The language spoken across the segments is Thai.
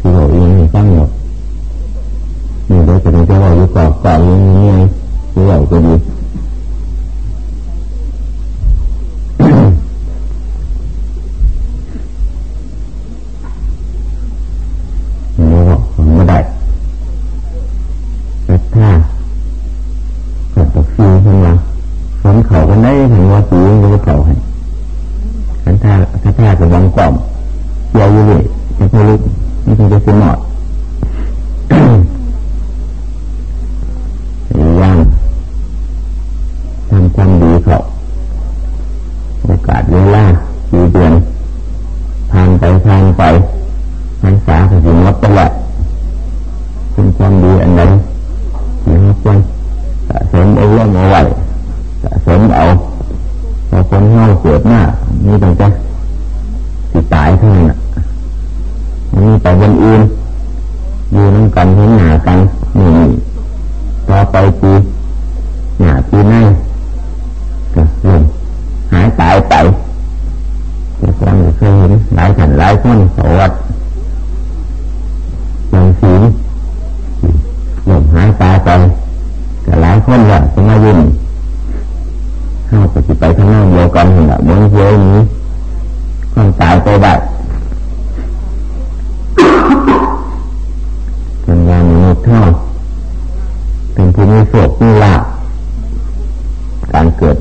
สีโหยังตั้งหรอกนี่เดี๋ยวจะมีเจ้าว่าอยู่กอบกอบยังไงหรือว่าจะดี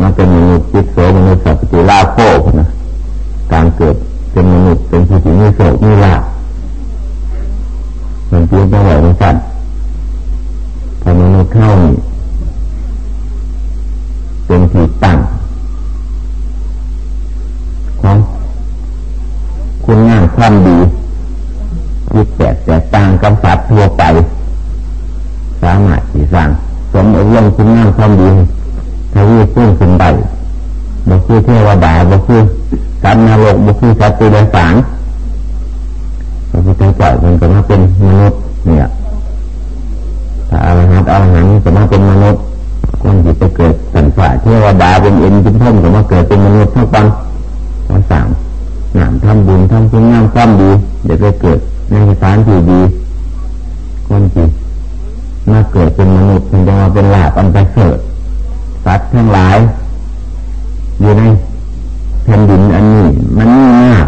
มันเป็นมนุษย์จิตโสมนุษย์สัตว์ติลาโภนะการเกิดเป็นมนุษย์เป็นผู้ที่มีโสมีลาเป็นเพียงแต่ไหวันสั่นพอมนุษย์เข้านี่เป็นที่ตั้งของคุณงามความดีคิดแต่แต่ต่างกับสัตว์ทั่วไป สามารถที่สร้างสมอารองคุณงามความดี คือฟื้นขึ้นได้บ่คือเทวดาบ่คือสัตว์นรกบ่คือสัตว์ตีเดสังพระพุทธเจ้ามันก็มาเป็นมนุษย์เนี่ยถ้าอรหันต์อรหันต์ก็มาเป็นมนุษย์คนที่ไปเกิดสันฝ่าเทวดาเป็นเอ็นเป็นท่อมก็มาเกิดเป็นมนุษย์เท่ากันวันสามหนามท่ำบุญท่ำคุณงงามความดีเดี๋ยวไปเกิดในสถานที่ดีคนที่มาเกิดเป็นมนุษย์ถึงจะมาเป็นลาบอันไปเสริัตว์ทั้งหลาย อยู่ในแผ่นดินอันนี้ มันมีมาก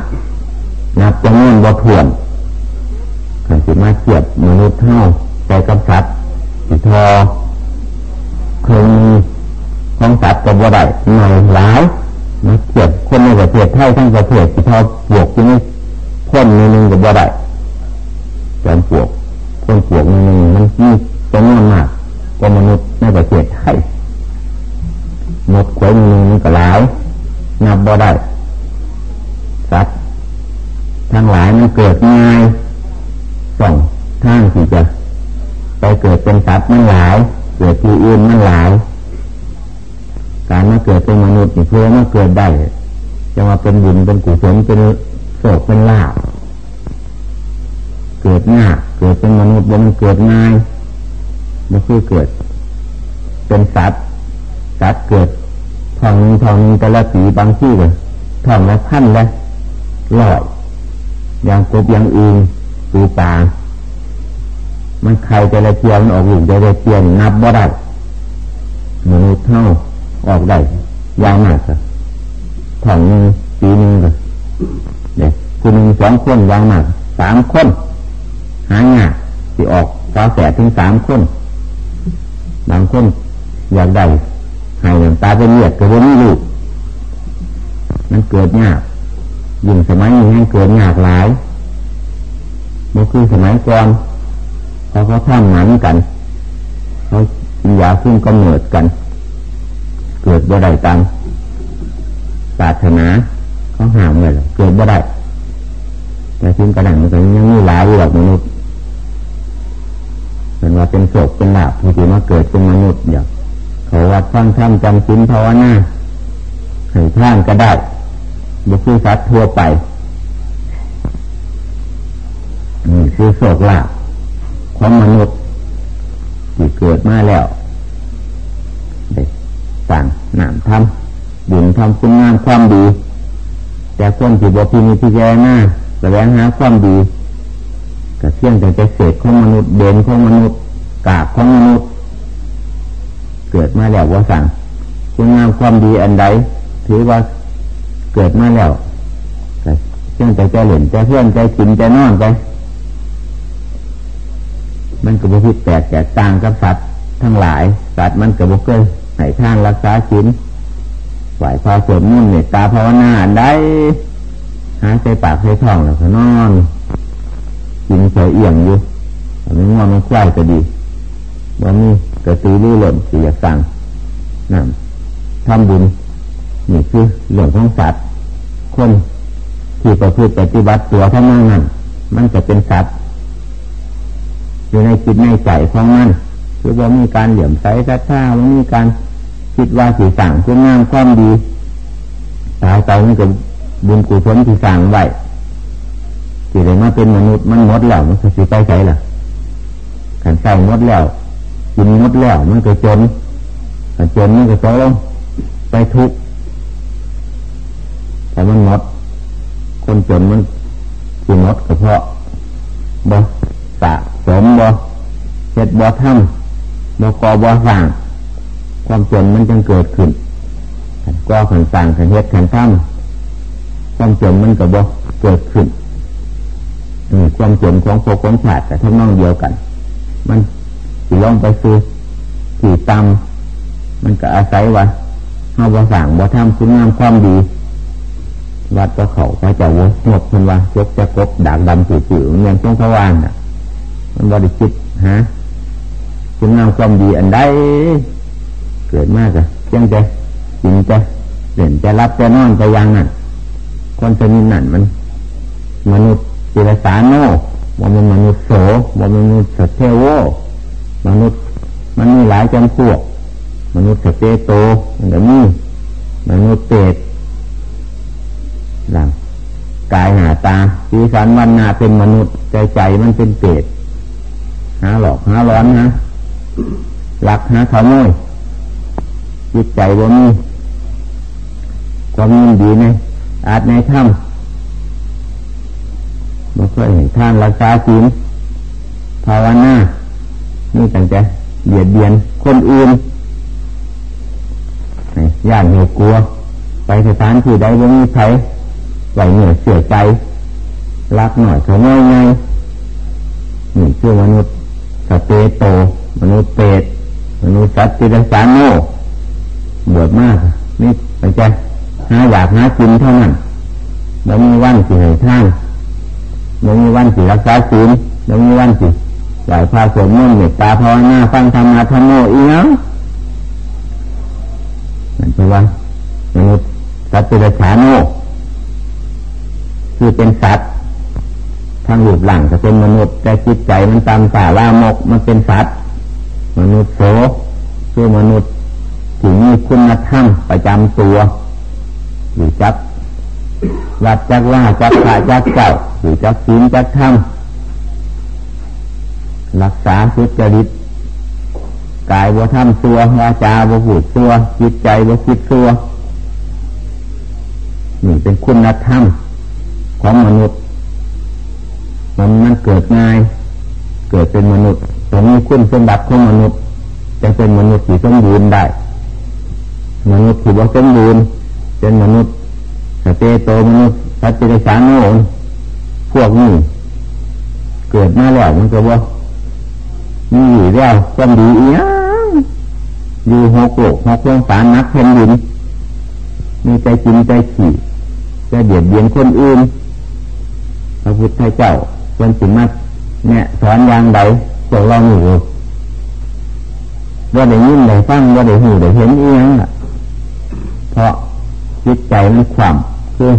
นับจำนวนว่ถ่วนการสิมาเกียบมนุษย์เท่าใจกับสัตว์สิทอเคยมีของสัตว์กับว่าได้หน่อยหลายมาเกียบคนในประเทศเท่าทั้งประเทศสิทอบวกอยู่นี่คนในหนึ่งกับว่าได้จำพวกคนพวกในหนึ่งมันมีจำนวนมากกว่ามนุษย์ในประเทศไทย หนกขวยมีนี่ก็หลาย นับบ่ได้ สัตว์ทั้งหลายมันเกิดง่ายส่งทางที่จะ ไปเกิดเป็นสัพว์มันหลาย เกิดที่อื่นมันหลาย การมาเกิดเป็นมนุษย์นี่เพื่อมาเกิดได้ จะมาเป็นบุญเป็นกุศลเป็นโศกเป็นลาบเกิดง่ายเกิดเป็นมนุษย์บนเกิดง่ายมันคือเกิด เป็นสัพว์ สัตเกิดทองทองแต่ละสีบางที่เลยทองละพันละลอยอย่างกบอย่างอื่นตูปลามันใครแต่ละเทียมันออกอยู่แต่ละเทียนนับบ่ได้มนุษย์เท่าออกได้ยาวมากครับทองปีนึงเลยเด็กคนหนึงสองคนยาวมากสามคนหางาที่ออกสาวแสถึงสามคนบางคนอยากได้ หายลยงตาเป็นเลือดก็บ่มีลูกมันเกิดยากยิ่งสมัยนี้ให้เกิดยากหลายบ่คือสมัยก่อนเขาก็ท่างหมันกันเขายาขึ้นก็เนิดกัน เกิดบ่ได้ตามศาสนาเขาห่างเลยเกิดบ่ได้แต่ทิ้งกระดังมันยังมีหลายอยู่หรอมนุษย์เป็นว่าเป็นโศกเป็นหลาบที่ถืาเกิดเป็นมนุษย์อย่าง เขาวัดฟังธรรมจำศีลภาวนาให้ท่านก็ได้บุคคลสัตว์ทั่วไปนี่คือโศกลาของมนุษย์ที่เกิดมาแล้วได้ต่างหนามทำบุญทำคุณงามความดี แต่คนที่บ่พินิพิจารณาแสวงหาความดีก็เที่ยงแต่จะเศษของมนุษย์เด่นของมนุษย์กากของมนุษย์ เกิดมาแล้วว่าสั่งคุณงามความดีอันใดถือว่าเกิดมาแล้วเพียงแต่จะเล่นจเพื่อนใจกินใจนอนไปมันก็บ่พิแตกแตกต่างกับสัตว์ทั้งหลายสัตว์มันก็บ่เคยให้ท่านรักษาศีลไหวพอสวดมนต์เมตตาภาวนาได้หาใจปากใจท้องแล้วก็นอนกินเฉยเอี่ยงอยู่ไม่ง่วงไม่ควายก็ดีวัน กระตือรือร้นสีอยากสั่งนั่นทำบุญนี่คือเรื่องของสัตว์คนที่ประพฤติปฏิบัติตัวทั้งนั้นมันจะเป็นสัตว์อยู่ในจิตในใจของมันคือว่ามีการเหลี่ยมใสศรัทธาว่ามีการคิดว่าสีสั่งคุณงามความดีตายไปมันก็บุญกุศลที่สั่งไว้ที่ได้มาเป็นมนุษย์มันหมดแล้วมันจะสิไปใส่ล่ะขันใส่หมดแล้ว กินหมดแล้วมันก็จนจนมันก็ต้องไปทุกข์แต่มันหมด คนจนมันคือหมดก็เพราะบ่สะสมบ่เห็ดบ่ทำบ่กอบ่สร้าง ความจนมันจึงเกิดขึ้นก็ขันสร้างขันเห็ดขันทำความจนมันก็บ่เกิดขึ้นความจนของโคของฉาดแต่ทั้งน้องเดียวกัน มัน สิลองไปซื้อที่ตำมันก็อาศัยว่าเฮาบ่สั่งบ่ทำคุณงามความดี วัดก็เขาพระเจ้าวงบคนว่ายกจะกบดากดำสือๆเงียนช่วงสว่างน่ะ มันบริจิตฮะคุณงามความดีอันใดเกิดมากอะเพียงแต่จริงจะเด่นจะรับจะนอนจยังนั่นคนจะมีนั่นมัน มนุษย์จิรสาโนว่ามันมนุษย์โสว่ามันมนุษย์สเทโว มนุษย์ มันมีหลายจำพวก มนุษย์สเตโตมันก็มีมนุษย์เปรตหลังกายหาตาสีสันวันนาเป็นมนุษย์ใจใจมันเป็นเปรตหาหลอกหาร้อนนะหลักหาขโมยจิตใจว่ามีความยินดีในอาจในถ้ำบ่เคยเห็นท่านรักษาศีลภาวนา นี่ตั้งแต่เบียดเบียนคนอื่นย่านเหตุกลัว ไปสถานที่ใดบ่มีใครไหวเหนื่อยเสียใจ รักหน่อยเขาไม่ไงนี่คือมนุษย์สเปโต มนุษย์เปรตมนุษย์สัตว์ติรสานโนบวชมากนี่ไปใจหาอยากหากินเท่านั้นแล้วมีวันสิให้ท่านยังมีวันสิรักษาศีลยังมีวันสิ ไหวพาสวดมนต์เมตตาภาวนาฟังธรรมะธรรมโมอีแล้วนั่นเป็นว่ามนุษย์สัตว์เป็นสาโนคือเป็นสัตว์ทางรูปหลังจะเป็นมนุษย์แต่จิตใจมันตามสาลามกมันเป็นสัตว์มนุษย์โสคือมนุษย์ที่มีคุณธรรมประจำตัวหรือจักวัดจักว่าจักขาจักเจ้าหรือจักศีลจักธรรม รักษาสุจริตกายว่าทำตัววาจาว่าพูดตัวจิตใจว่าคิดตัวนี่เป็นคุณธรรมของมนุษย์ มันมันเกิดง่าย เกิดเป็นมนุษย์ตรงนี้คุณสมบัติของมนุษย์จะเป็นมนุษย์ที่สมบูรณ์ได้ มนุษย์ที่ว่าสมบูรณ์เป็นมนุษย์สเตโตมนุษย์สัตว์เดรัจฉานโง่พวกนี้เกิดมาแล้วมันก็ว่า มีอยู่แล้วความดีอียงอยู่หกโลกหกเรื่องสารนักแผ่นดินมีใจกินใจขี่จะเบียดเบียนคนอื่นพระพุทธเจ้าคนสิมัดเนี่ยสอนอย่างใดพวกเราอยู่ว่าได้ยินได้ฟังว่าได้หูได้เห็นเอียงอะเพราะจิตใจมันขวามคือ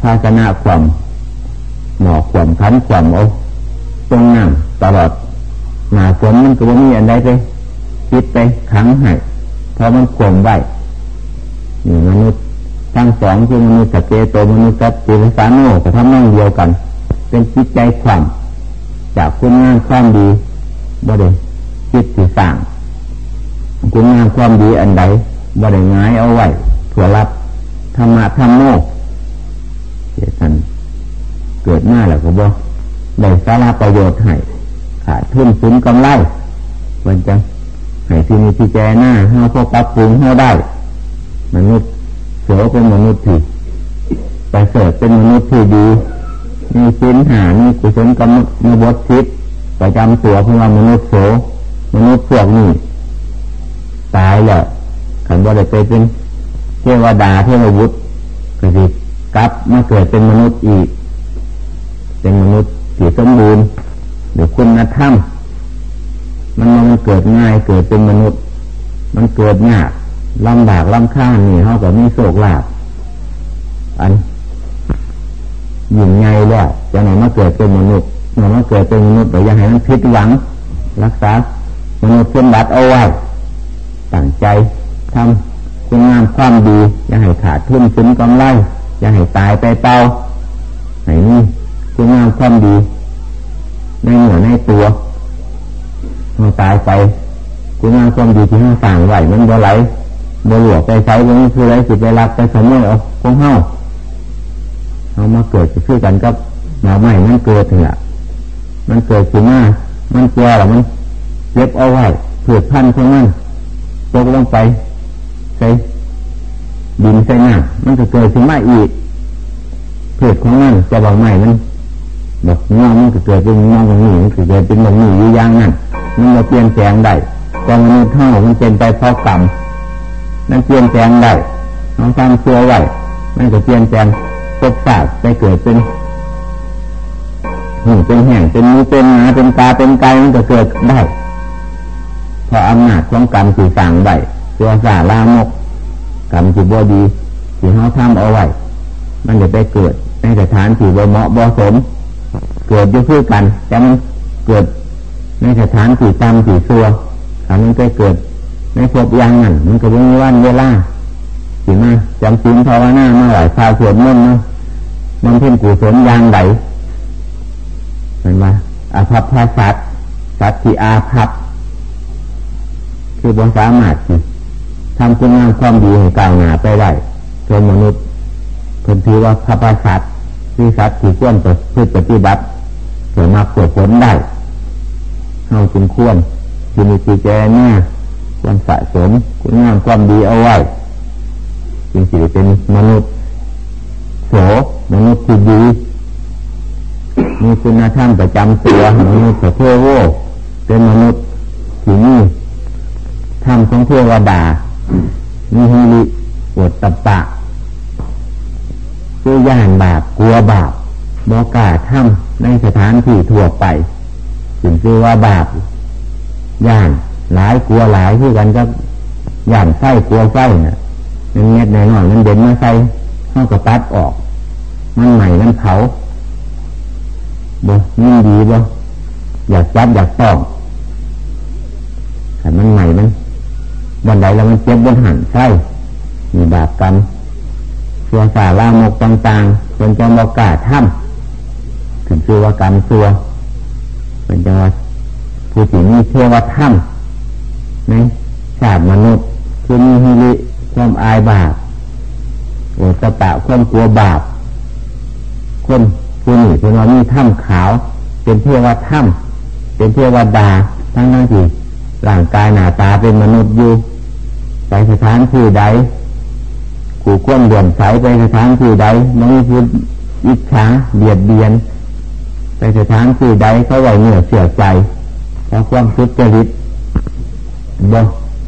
ภาชนะขวามหนอกขวามขันขวามเอาตรงนั่งตลอด หนาฝนมันก็ว่ามีอันใดไปคิดไปขังให้เพราะมันขวมไว้นี่มนุษย์ทั้งสองคือมนุษย์สเกโตมนุษย์สัตติสาโนก็ทำนั่งเดียวกัน เป็นจิตใจขวามจากคุณงานความดีบ่ได้จิตที่สั่งคุณงานความดีอันใดบ่ได้ง่ายเอาไว้ถั่วรับธรรมะธรรมโมเท่านเกิดหน้าแล้วก็บอกได้สาระประโยชน์ให้ ขาดทุนสุนกำไรมันจะให้ที่มีที่แจหน้าห้าพวกปรับปรุงห้าได้มนุษย์เสือเป็นมนุษย์ที่ไปเสดเป็นมนุษย์ที่ดี มีสิ้นหามีกุศลกรรมมีบทชิดประจำตัวของเรามนุษย์โสมนุษย์พวกนี้ตายแล้วขันบ่ได้ไปเป็นเทวดาเทวบุตรก็สิกลับมาเกิดเป็นมนุษย์อีก เป็นมนุษย์ที่สมบูรณ์ หรือคุณธรรมมันมันเกิดง่ายเกิดเป็นมนุษย์ มันเกิดยากลำบากลำข้างนี่เขาก็มีโศกลาบอันยิ่งไงแล้วจะไหนมาเกิดเป็นมนุษย์เมื่อมาเกิดเป็นมนุษย์แต่ยังให้มันพิษหวัง รักษามนุษย์เส้นบัดเอาไว้ตั้งใจทำคุณงามความดีอย่าให้ขาดทุนซึ้นกำไรอย่าให้ตายไปเปล่าให้นี่คุณงามความดี ในเหนือในตัวเราตายไปคุณงามความดีที่ห้าสั่งไหวมันบ่ไหลบ่หลวไปใช้ตรงนี้คือไรสิไปรักไปสมมติเอาคงเฮาเอามาเกิดจะชื่อกันกับหมาใหม่มันเกิดเถอะมันเกิดขึ้นมามันแก่หรอมันเล็บเอาไว้เผือกพันของมันตกลงไปใส่ดินใส่หน้ามันจะเกิดขึ้นมาอีกเผือกของมันจะบอกใหม่มัน บอกงอมันก็เกิดเป็นงอของหนีมันเกิดเป็นหมองหนีอยู่ย่างนั่นมันมาเปลี่ยนแปลงได้ตอนมันเท่ามันเป็นไปเพราะกรรมนั่นเปลี่ยนแปลงได้น้องทำเชื่อไว้มันก็เปลี่ยนแปลงตกศาสตร์ไปเกิดเป็นหูเป็นแห่งเป็นมือเป็นหนาเป็นตาเป็นไกมันจะเกิดได้เพราะอำนาจของกรรมสื่อสั่งได้ตัวสาลามกกรรมจิตบ่ดีที่เขาทำเอาไว้มันจะไปเกิดในสถานที่บ่เหมาะบ่สม เกิดอยู่คือกัน แต่มันเกิดในสถานที่ตามที่ซัวถ้ามันไปเกิด ในภพยังนั่นมันก็มีวันเวลาสิมาจำศีลภาวนามาหลายชาวสวดมนต์นะมันเพ่นกุศลยางไหลเห็นไหมอาภัพพาสัตสัตที่อาภัพคือบนสามารถทำคุณงามความดีให้ก้าวหน้าไปได้ชนมนุษย์คนถือว่าพระพาสัตที่สัตว์ที่ควรจะพืชปฏิบัติ เกิดมาเกิดผลได้เข้าจึงควรที่มีจิตใจเนี่ยควรสะสมคุณงามความดีเอาไว้จึงสิเป็นมนุษย์โสมนุษย์ที่ดีมีคุณธรรมประจำตัวมนุษย์เทโวเป็นมนุษย์ที่นี่ธรรมของเทวดามีฮิริอดตปะคือย่านบาปกลัวบาป บอกาทำในสถานที่ทั่วไปถึงคือว่าบาปย่านหลายกลัวหลายที่กันก็ย่านไส้กลัวไส้เนี่ยมันเม็ดในหน่อยมันเด่นมาใส่เข้ากระตัดออก มันใหม่มันเผาบ่ยิ่งดีบ่อยากจับอยากต้องแต่มันใหม่มันวันใดแล้วมันเจ็บบนหันใช่มีบาปกรรมสัวสาลามกต่างๆเป็นจังบอกาถ้ำ ถึงสัวกรรมสัวเป็นจังว่าผู้ที่มีเทวธรรมในชาติมนุษย์คือมีฮิริความอายบาปโอตตะความกลัวบาปคนผู้นี้เป็นว่ามีถ้ำขาว เป็นเทวถ้ำเป็นเทวดาทั้งนั้นที่ร่างกายหน้าตาเป็นมนุษย์อยู่ไปสถานที่ใดกูก้นเดือนใสไปสถานที่ใดไม่มีพูดอิจฉาเบียดเบียน ไปสถานที่ใดเขาไหวเหนือเสียใจเพราะความสุจริตบ่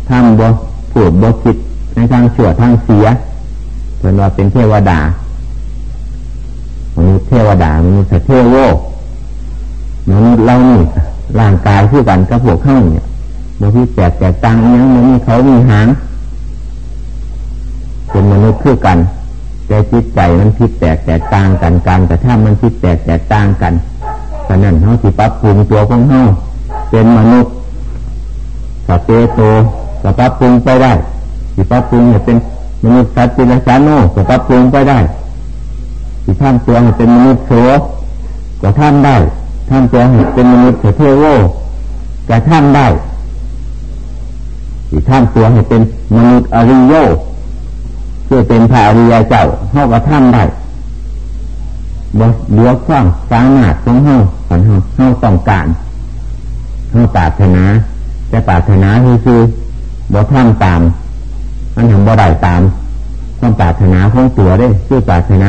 ทำบ่พูดบ่คิดในทางเสื่อทางเสียเป็นว่าเป็นเทวดามนุษย์เทวดามนุษย์เทวโวมนุษย์เรานี่ร่างกายคือกันกับพวกข้างเนี่ยบางทีแตกแตกต่างยังมันมีเขามีหางเป็นมนุษย์คือกัน แต่จิตใจมันคิดแตกแตกต่างกันการแต่ถ้ามันคิดแตกแตกต่างกันะนั้นเขาสิปรับปรุงตัวของเขาเป็นมนุษย์สเตโตสปรับปรุงไปได้สิปรับปรุงเนี่ยเป็นมนุษย์สัตว์จิรสาโนสปรับปรุงไปได้สิท่านตัวให้เป็นมนุษย์โสก็ท่านได้ท่านตัวให้เป็นมนุษย์เทโวก็ท่านได้สิท่านตัวให้เป็นมนุษย์อริโยเพื่อเป็นพระอริยเจ้าเท่ากับท่านได้บ่เหลือความสางหนาของเฮา ขันเฮาเฮาต้องการเฮาปรารถนาแต่ปรารถนาคือคือบ่ท่าตามอันทำบ่ได้ตามความปรารถนาของตัวได้คือปรารถนา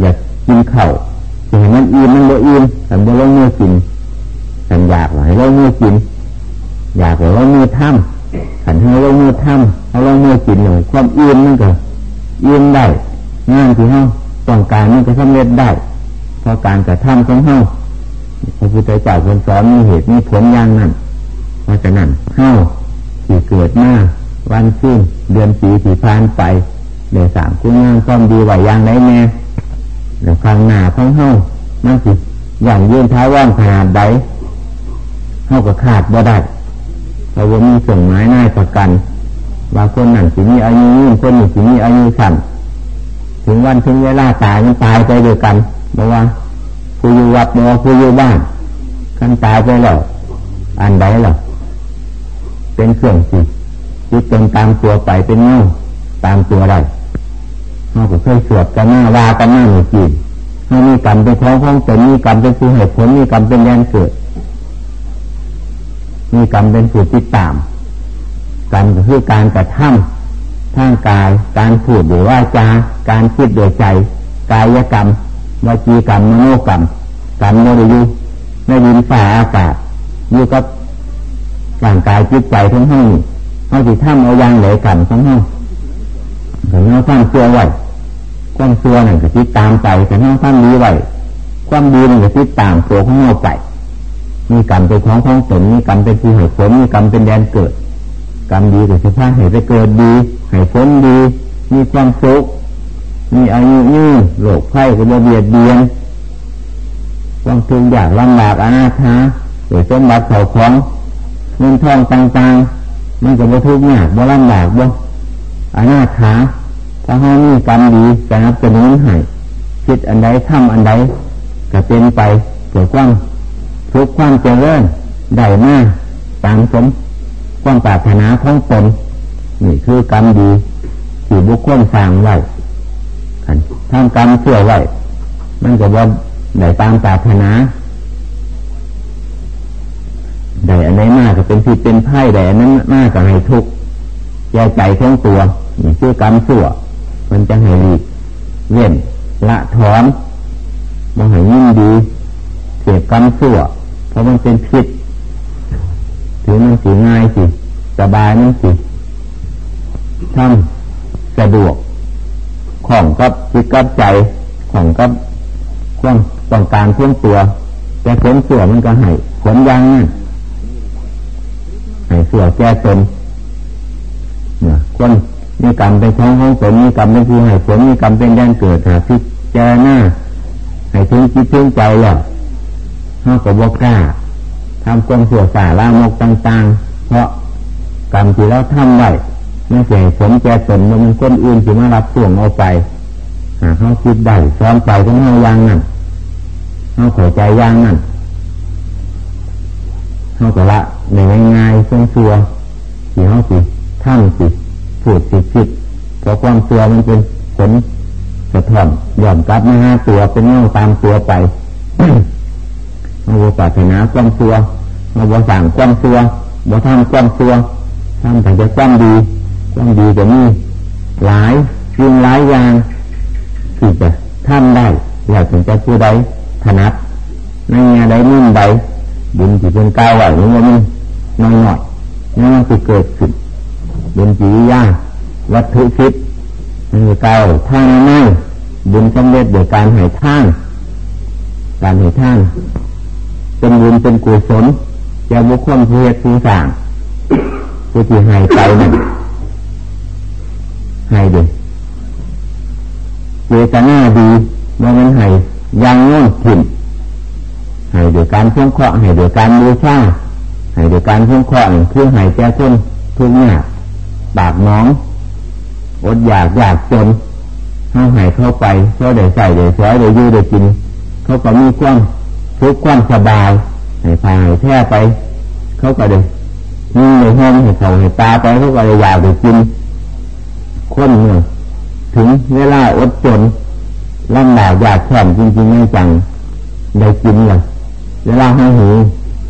อยากกินเข่าจะเห็นมันอิ่มมันบ่อิ่มแต่บ่ลงมือกินแต่อยากให้ลงมือกิน อยากให้ลงมือทำขันให้ลงมือทำให้ลงมือกินหน่อยความอิ่มมันก็อิ่มได้งานที่เฮาต้องการมันจะสำเร็จได้เพราะการกระทำของเฮา พระพุทธเจ้าคนสอนมีเหตุมีผลอย่างนั้นเพราะฉะนั้นเฮาที่เกิดมาวันขึ้นเดือนปีสี่พานไปเดี๋ยวสามคุณงามความดีไหวอย่างไรแน่แล้วข้างหน้าของเฮามันสิอย่างยืนท้าว่างขนาดใดเฮาก็ขาดบ่ได้เราว่ามีส่งไม้น่ายประกัน ว่าคนนั่นสิมีอายุยืนคนนี้สิมีอายุสั้นถึงวันถึงเวลาตายมันตายไปด้วกันบอกว่า ผู้อยู่วัดบอกผู้อยู่บ้านขั้นตายไปแล้วอันใดหรอเป็นเครื่องสิจิตเป็นตามตัวไปเป็นเงาตามตัวได้เราก็เคยสวดกันหน้าวากันหน้าหนึ่งจีให้มีกรรมเป็นของของตนมีกรรมเป็นผู้เหตุผลมีกรรมเป็นแรงเกิดมีกรรมเป็นผู้ติดตามกรรมก็คือการกระทำทางกาย การพูดหรือว่าจาการคิดโดยใจ กายกรรม วจีกรรมมโนกรรมกรรมโมดยุในดินฝ่าอากาศอยู่กับร่างกายจิตใจทั้งห้องเขาจิท่ามเอายางเหลกันทั้งห้องแต่เงาท่านเชื่อไว้ความเชื่อหนึ่งก็ติดตามไปแต่เงาท่านดีไว้ความดีหนึ่งก็ติดตามตัวของเงาไปมีกรรมเป็นของของตนมีกรรมเป็นที่ให้ผลมีกรรมเป็นแดนเกิดกรรมดีก็จะพาให้ไปเกิดดีให้ผลดี มีความสุข มีอายุยืนโรคไข้ก็จะเบียดเบียนความทุกข์ยากลำบากอนาถาหรือสมบัติเข่าของเงินทองต่างๆ มันจะบ่ทุกข์ยากบ่ลำบากบ่อนาถาถ้าเขามีกรรมดีสนับสนุนให้คิดอันใดทำอันใดก็เป็นไปเกิดความทุกข์ความเจริญได้มาตามสมความปรารถนาของตนนี่คือกรรมดีที่บุคคลสร้างไว้ ทำกรรมเชื่อไว้ มันก็ว่าได้ตามปรารถนาได้อันไหนมากก็เป็นผิดเป็นไพ่ได้อันนั้นมากก็ให้ทุกข์แก่ใจของตัวนี่ชื่อกรรมสั่ว มันจะให้ดีเว้นละถอนมันให้ยิ่งดีเสียกรรมสั่ว เพราะมันเป็นผิดถือมันสีง่ายสิสบายมันสิทำสะดวก ของกับจิตกับใจของกับความต้องการเพื่อตัวแต่ผลเสื่อมันก็ให้ผลยังนั่นให้เสื่อแก้ตนเนี่ยคนมีกรรมเป็นท้องของตนมีกรรมเป็นผู้ให้ผลมีกรรมเป็นแดนเกิดหาพิจารณาให้ถึงจิตถึงใจแล้วห้ากับวกล้าทำความเสื่อสาลามกต่าง ๆ เพราะกรรมที่เราทำไว้ ไม่เสียผลแก่ตนมันคนอื่นที่มารับส่วงเอาไปหาเขาคิดได้ซ้อมไปก็เฮายังนั่นเขาเข้าใจยังนั่นเขาก็ละในง่ายๆเชื่อเชื่อที่เขาสิท่านสิพูดสิคิดเพราะความเชื่อมันเป็นผลสะท้อนย่อมกลับมาหาตัวเป็นเงาตามตัวไปเราบปรารถนาความเชื่อเราบสั่งความเชื่อบ่ทำความเชื่อทำแต่จะความดี ความดีจะมีหลายสิ่งหลายอย่างที่จะทำได้อยากถึงจะผู้ใดถนัดในงานใดนิ่มใดบุญที่เป็นก้าวไหวนี่มันน้อยหน่อยนี่มันจะเกิดขึ้นบุญจียาวัตถุคิดมันก้าวท่างง่บุญสำเร็จโดยการหายท่างการหายท่างเป็นบุญเป็นกุศลจะบุคคลผู้เหตุผู้สั่งผู้ที่หายไปนั่น ให้ดีเจตนาดีว่ามันให้ยังง่นถิ่นให้โดยการเพุ่งเคราะห์ให้โดยการบูชาให้โดยการเพุ่งเคราะห์เพื่อให้แก่คนทุกข์ยากบากน้องอดอยากอยากจนเขาหายเข้าไปเขาได้ใส่ได้สอยได้ยืดได้กิน เขาก็มีความทุกข์ความสบายให้พายแท้ไป เขาก็ได้มีในห้องให้เขาให้ตาไปเขาก็ได้อยากได้กิน คนหนึ่งถึงเวลาอดจนลำบากยากแค้นจริงๆไม่จังได้กินเลยเวลาให้หู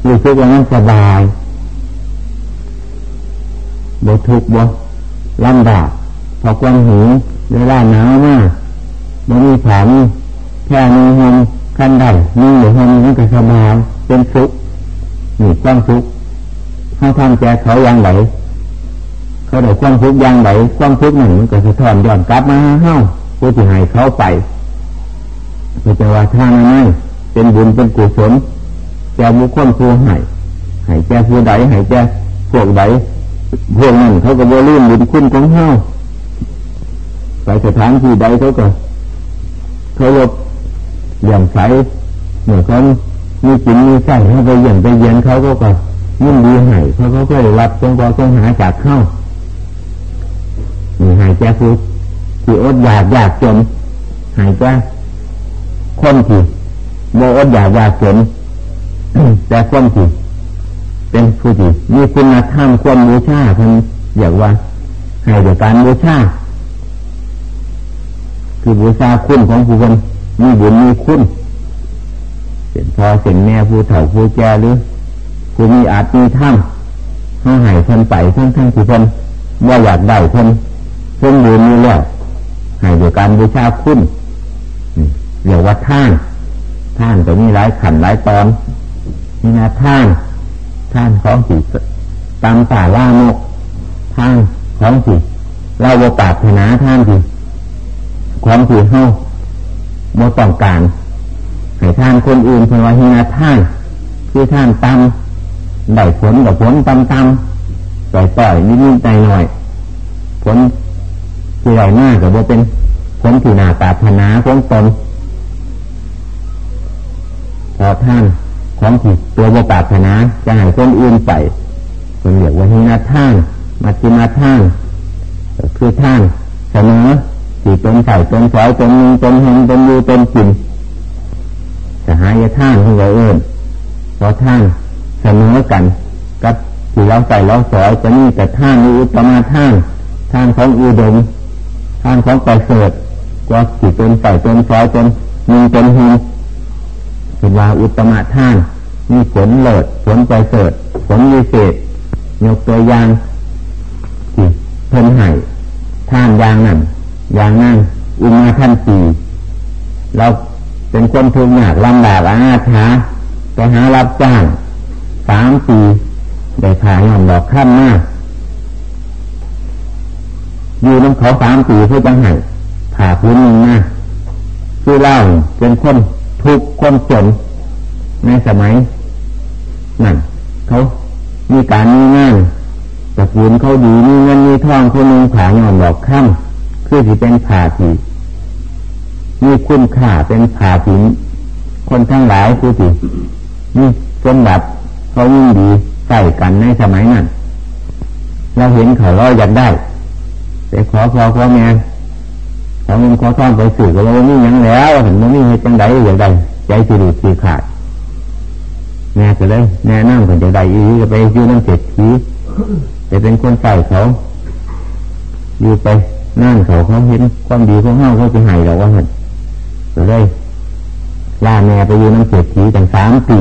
รู้สึกว่ามันสบายบทุกบ่ลำบากพอกวางหูเวลาหนาวมากมันมีผามแค่มีหมขั้นใดมีหรือหมมันก็สบายเป็นสุขนี่ความสุขเขาทำแกเขายังไห ลเขาได้ความทุกข์ยังไหลความทุกข์หนึ่งมันก็สะท้อนย้อนกลับมาเฮ้าผู้ที่ให้เขาไปเพื่อจะว่าทางนั้นเป็นบุญเป็นกุศลแกบุคคลผู้ให้ให้แกผู้ใดให้แกพวกใดพวกนั้นเขาก็บ่ลืมบุญคุณของเฮาไปสถานที่ใดเขาก็เขาลบอย่างใสเหมือนเขามีจินมีใส่เขาไปเยี่ยมไปเยียนเขาก็ก็ยิ่งดีให้เพราะเขาก็ได้รับจงกอจงหาจากเข้า มีหายใจฟูที่อดอยากอยากจนหายใจคนที่โมอดอยากอยากจนแต่คนที่เป็นผู้ที่มีคุณธรรมควรบูชาท่านอยากว่าให้เดียการบูชาคือบูชาคุณของผู้คนมีบุญมีคุณเป็นพ่อเสียงแม่ผู้เฒ่าผู้แก่หรือผู้มีอาจมีถ้ำให้หายคนไปทั้งทั้งที่คนว่าอยากได้คน เพิ่มบุญมีแล้วให้เดียการบูชาคุณเรียกว่าท่านท่านจะมีหลายขันหลายตอนนี่นะท่านท่านของสิตามป่าล่ามกท่านของสิเราโบปาถนาท่านสิความสิเฮาโมต้องการให้ท่านคนอื่นเพราว่าหินาท่านคือท่านตำได้ผลกับผลตำตำต่อยต่อยนิดนิดใจหน่อยผล ที่ใหญ่มากับว่าเป็นผลที่นาตาถนาของตนพอท่านของผิดตัวโมปาถนาจะให้คนอื่นไปคนเรียกว่าหินาท่านมาจิมาท่านคือท่านเสมอที่เป็นไข่เป็นสอยเป็นมีเป็นเฮงเป็นยูเป็นกินจะหายท่านที่เราเอื้นพอท่านเสมอกันกับที่เราใส่เราสอยจะนี่แต่ท่านมีอุตมาท่านท่านของอุดม ท่านของประเสริฐก็ที่เป็นใส่เป็นสอยเป็นมีเป็นเฮงเป็นวาอุตมาท่านมีผลเลิศผลประเสริฐผลวิเศษยกตัวอย่างที่เพิ่นให้ท่านยางนั้นยางนั้นอุมาท่านสี่เราเป็นคนทุกข์ยากลำบากอาถาไปหารับจ้างสามปีได้ขายหอมดอกข้ามหน้า อยู่น้ำเขาสามปีเพื่อจะให้ผ่าพื้นหนึ่งนะคือเล่าเป็นคนทุกคนจนในสมัยนั่นเขามีการมีงานตระกูลเขาดีมีเงินมีทองคนหนึ่งผ่าหอมดอกข้ามคือที่เป็นผ่าผีมีคุณค่าเป็นผ่าผีคนทั้งหลายคือที่มีสมบัติเขายิ่งดีใส่กันในสมัยนั้นเราเห็นเขาเราอยากได้ ขอพอพ่อแม่เขาเงินขอท่องไปสื่อก็เราไม่ยังแล้วเห็นมันไม่ให้จังใดอย่างใดใจสิริสีขาดแม่จะเลยแน่นั่งคนจะได้อีจะไปยืนนั่งเจ็ดทีจะเป็นคนใส่เขาอยู่ไปนั่นเขาเขาเห็นความดีของเฮาเขาจะให้เราว่าเห็นก็เลยลาแม่ไปอยู่น้ำเศรษฐีตั้งสามปี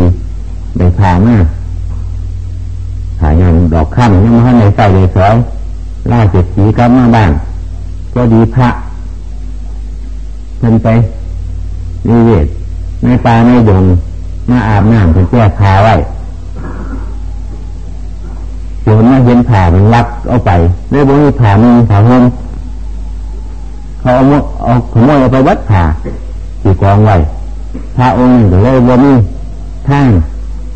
ได้ผ่ามาผ่ายางดอกข้ามยังไมาในใส่เลยสอย ล่าเศรษฐีกลับมาบ้านก็ดีพระเพิ่นไปนิเวศในป่าในดงมาอาบน้ำเพิ่นแก้ขาไว้โยนมาเห็นผ่ามันลักเอาไปไม่บอกมีผ่ามีผ่าห่มเขาเอาเอาขโมยเอาไปวัดผ่าตีกองไว้พระองค์หนึ่งก็เลยว่ามีท่าน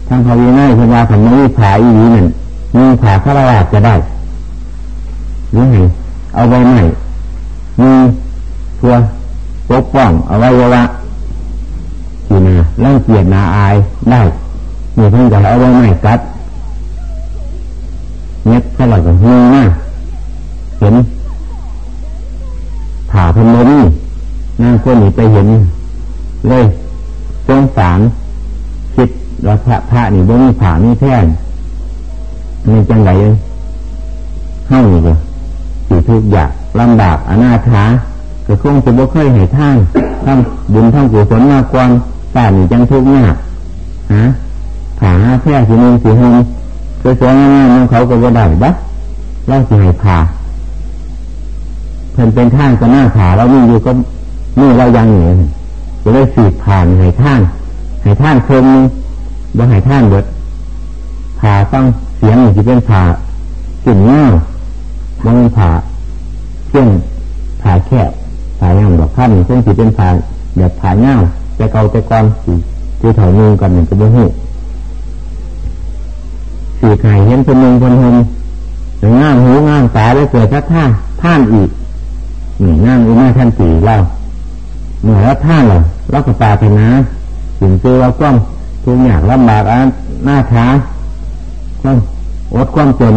ทางพระวินัยคือว่าขันมีผ่าอีหลีนั่นมีผ่าพระราชจะได้ รือไงเอาไว้ไหนมีตัวปกป้องเอาไว้ว่าที่นาล่างเกียดนาอายได้มีเพิ่งจะเอาไว้ไหนกัดเน็ตสลับกับมือหน้าเห็นผ่าพันมนี่นั่งคนนี้ไปเห็น เลยสงสารคิดว่าพระพระนี่บ่มีผ่ามีแท่นมีจังไรให้เลยสิ ทุกอย่างลำบากอนาถาก็คงจะบ่เคยให้ท่านทั้งบุญทั้งกุศลมากกว่าแต่นี่จังทุกข์ยากฮะผ่าแค่สีนึงสีหงสวยๆงามๆมันเขาก็บ่ได้บะเล่าสิให้ผ่าเพิ่นเป็นท่านก็หน้าผ่าแล้วมีอยู่ก็นี่เรายังเหนียจะได้สีผ่านให้ท่านให้ท่านคมบ่ให้ท่านเบิดผ่าต้องเสียงที่เป็นผ่าสิ่งเงาบ่เป็นผ่า เชื่งผ่าแคบผ่าย่างดอกขั้นเช่นที่เป็นผ่าแบบผ่าเงาจะเกาจะกรอนสีที่ถอยมือก่อนหนึ่งจะบ่หูสีไข่เห็นคนหนึ่งคนหนึ่งง่ามหูง่ามตาแล้วเกิดชัดท่าท่านอีกนี่ง่ามอุมาท่านสี่เล่าเหมือแล้วท่านเหรอราก็ตาไปนะถึงเจอเราก้องทุกอย่างลำบากอันหน้าท้าความอดความจน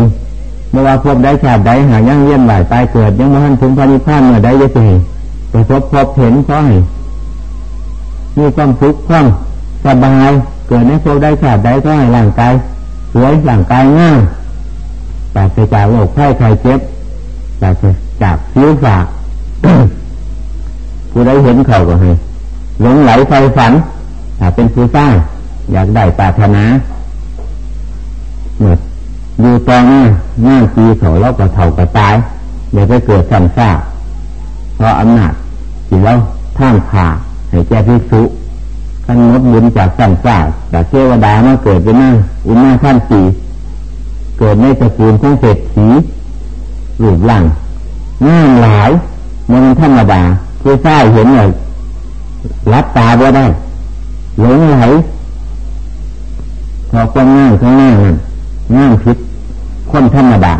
เมื่อว่าพบได้ชาติใดหายั่งเยี่ยนหลายตายเกิด ยังมหันถึงพระนิพพานเมื่อใดจะสิประสบพบเห็นก็ให้มีความสุขความสบายเกิดในพบได้ชาติใดก็ให้ร่างกายสวยร่างกายง่ายปราศจากโรคไข้ไข้เจ็บปราศจากผิวฝาผู้ใดเห็นเขาก็ให้หลงไหลไฟฝันถ้าเป็นผู้สร้างอยากได้ปรารถนาเมื่อ อยู่ตอนนี้งานปีเขาเราก็เท่ากับตายเดี๋ยวไปเกิดสัมซาเพราะอำนาจที่เราท่ามผ่าให้แก้พิสุขันมดบุญจากสัมซาจากเทวดามาเกิดเป็นหน้าอุณาท่านปีเกิดในตระกูลของเศรษฐีหลุดหลังงามหลายมันธรรมดาผู้ใช้เห็นเลยรับตาบ่ได้หลงไหลพอความง่ายข้างหน้านั่นง่ายคิด คนธรรมดา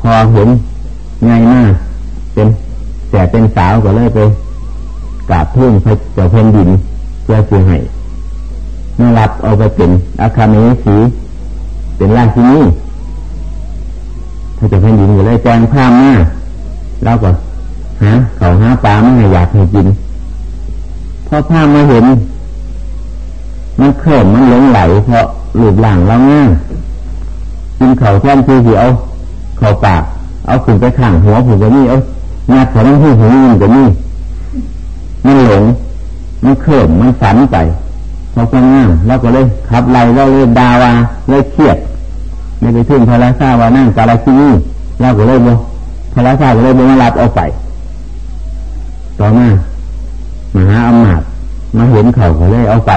พอเห็นง่ายหน้าเป็นแต่เป็นสาวก็เลยไปกราบทุ่งพระเจ้าแผ่นดินเพื่อสื่อให้มารับเอาไปเป็นอาคาเมสีเป็นราชินีพระเจ้าแผ่นดินก็เลยแจ้งข้ามหน้าเราก็หาเขาหาปลาไม่อยากให้กินพอข้ามมาเห็นมันเขิมมันหลงไหลเพราะหลุดหลังเราง่าย กินเข่าแท่นคือเอาเข่าปาก เอาขึ้นไปข้างหัวผมก็นี่เอางัดของมันที่หูมันก็นี่มันหลง มันเขิมมันสันไปพอความง่ายเราก็เลยขับไล่เราเลยดาวาเลยเครียดไม่ไปถึงพระราชาวานั่งกาลชินีเราก็เลยบ่พระราชาก็เลยบ่มารับเอาไปต่อมามหาอำนาจมาเห็นเขาก็เลยเอาไป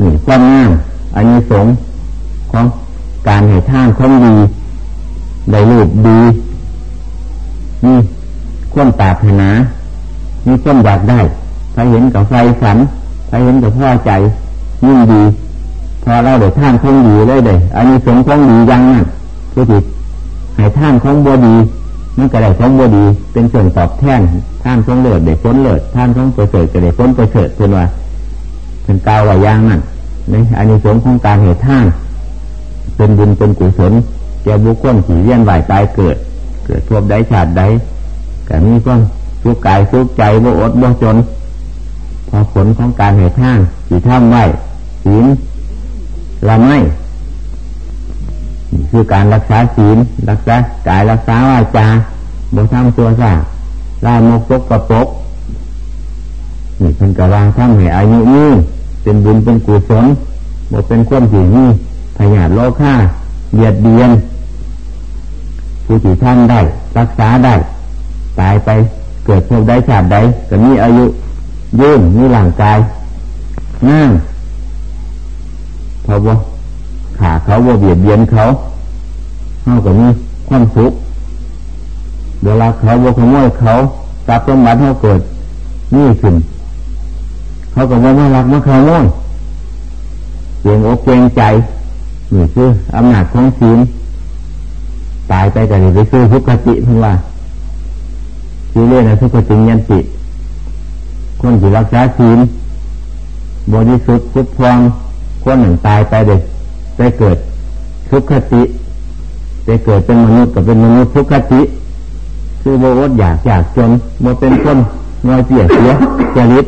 นี่ความงามอันนี้สงของ การให้ท่านของดีได้รูปดีนี่ความตาถนานี่ควมอยากได้ถ้าเห็นกับไฟสันถ้าเห็นกับพ่อใจยิ่งดี พอเราได้ท่านของดีเลยเด้อันนี้สงของดียังนั่นคือจิตให้ท่านของบัวดีมันก็ได้ของบัวดี เป็นส่วนตอบแทนท่านของเลิศได้พ้นเลิศท่านของประเสริฐก็ได้พ้นประเสริฐเป็นว่าเป็นกาวว่ายางนั่นในอันนี้สงของการเหตุท่าน เป็นบุญเป็นกุศลแก่บุคคลขี่เวียนไหวตายเกิด เกิดทบได้ชาติได้แต่มีความสุขกายสุขใจบ่อดบ่จนพอผลของการเหตุท่านที่ทำไว้ศีลละไม่คือการรักษาศีลรักษากายรักษาวาจาบ่ทำตัวซะลามกตกกระปกนี่เป็นกำลังทำให้อายุยืนเป็นบุญเป็นกุศลบ่เป็นความถี่นี่ พยาธิโลค่าเบียดเบียน ผู้ที่ท่านได้ รักษาได้ ตายไปเกิดพบได้ชาติใดก็มีอายุยืนมีหลังกายง่ายเพราะว่ขาเขาว่เบียดเบียนเขาเขาก็มีความสุขเวลาเขาว่ขโมยเขาจับสมบัติเขาเกิดนี่ขึ้นเขาก็ว่ไม่รักมาขโมยเกรงอกเกรงใจ นี่คืออำนาจของศีลตายไปแต่ไปซื้อทุกขติเพื่อว่าชื่อเล่นะทุกขติยันติคนที่รักษาศีลบริสุทธิ์พุทธพองคนหนึ่งตายไปเด็กไปเกิดทุกขติไปเกิดเป็นมนุษย์กับเป็นมนุษย์ทุกขติ คือโบวดอยากอยากจนโบเป็นคนงอยเสียเสียจริต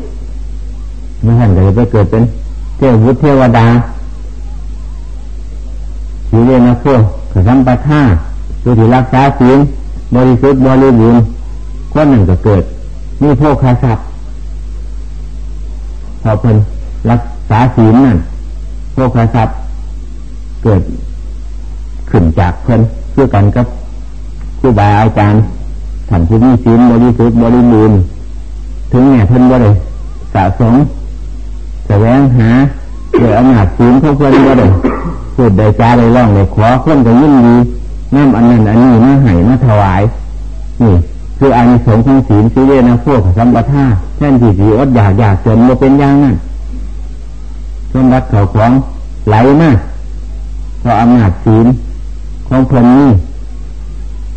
ไม่หันก็จะไปเกิดเป็นเทวุฒิเทวดา สีเรียนนะพวกขสัมปทาตัวที่รักษาศีลบริสุทธิ์บริบูรณ์คนหนึ่งก็เกิดนี่พวกคาสัตพอเป็นรักษาศีลนั่นคทรัพย์เกิดขึ้นจากเพื่นเพื่อกันกับครูบาอาจารย์ท่านผู้มีศีลบริสุทธิ์บริบูรณ์ถึงแม้เพิ่นว่าเลยสะสมแสวงหาโดยอำนาจศีลเขาเพิ่นว่าเลย พูดได้จ้าได้ร้องเลยขอคนก็ยิ่งดีน้ำอันนั้นอันนี้มาให้มาถวาย นี่ คืออานิสงส์ของศีลสิเวนะพวกสัมปทาแท่นที่สีอดอยากอยากจนมาเป็นอย่างนั้นสมบัติเขาของไหลมากเพราะอำนาจศีลของเพลนนี่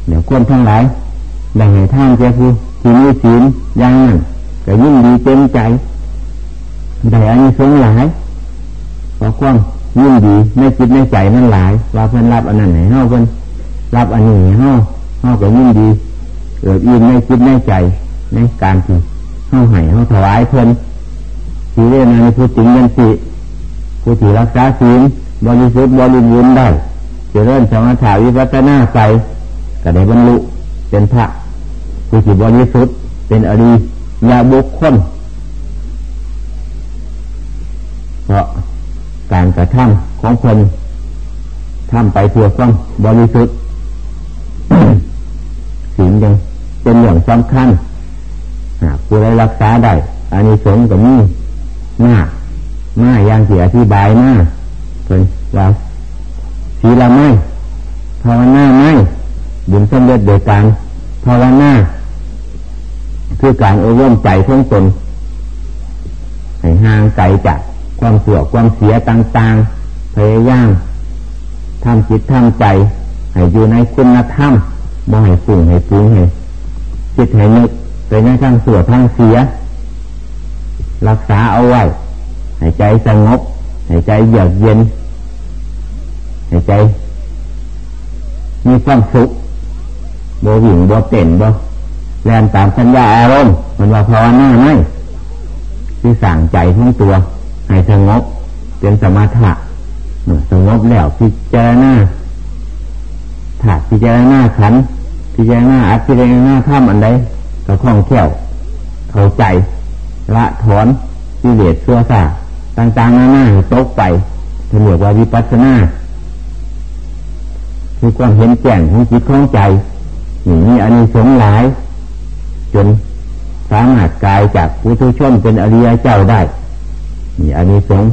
เดี๋ยวคนทั้งหลายได้เห็นท่านเจ้าผู้ที่มีศีลอย่างนั้นก็ยิ่งดีเต็มใจได้อานิสงส์หลายเพราะความ ยิ่งดีไม่คิดไม่ใจมันหลายเราเพิ่นรับอันนั้นไหนเฮาเพิ่นรับอันนี้เฮาเฮาก็ยิ่งดีเกิดยินไม่คิดไม่ใจในการที่เฮาให้เฮาถวายเพิ่นสีเรนันผู้จริงยันติผู้ที่รักษาศีลบริสุทธิ์บริบูรณ์ได้จะเริ่มสมาธิวิปัสสนาไปก็ได้บรรลุเป็นพระผู้ที่บริสุทธิ์เป็นอริยบุคคลเพราะ การกระทำของคนทำไปเพื่อความบริสุทธิ์สิ่งยังเป็นอย่างสำคัญผู้ใดรักษาได้อานิสงส์กับนี้มากมากอย่างที่อธิบายมากเป็นว่าศีลไม่ภาวนาไม่บุญสำเร็จโดยการภาวนาคือการอบรมใจท่องตนให้ห่างไกลจาก ความเสื่อความเสียต่างๆ พยายามทำจิตทำใจ ให้อยู่ในคุณธรรมบ่ให้ฝุ่งให้ฟุ้งให้จิตให้นึกไปในทางเสื่อทางเสีย รักษาเอาไว้ให้ใจสงบให้ใจเยือกเย็นให้ใจ มีความสุขโบวิ่งโบเต้นโบแลนตามสัญญาอารมณ์มันว่าภาวนาไหมที่สั่งใจทั้งตัว ให้สงบเป็นสมาธิสงบแล้วพิจารณาถ้าพิจารณาขันพิจารณาอัพิจารณาข้ามอันใดก็คล่องแคล่ว เข้าใจ ละถอนที่เลสเสื้อสาต่างๆหน้าหน้าตกไปเรียกว่าวิปัสสนาคือความเห็นแจ้งของจิตของใจอย่างนี้อันนี้สงหลาย จนสามารถกายจากพุทุชนเป็นอริยเจ้าได้ นี่อันนี้สง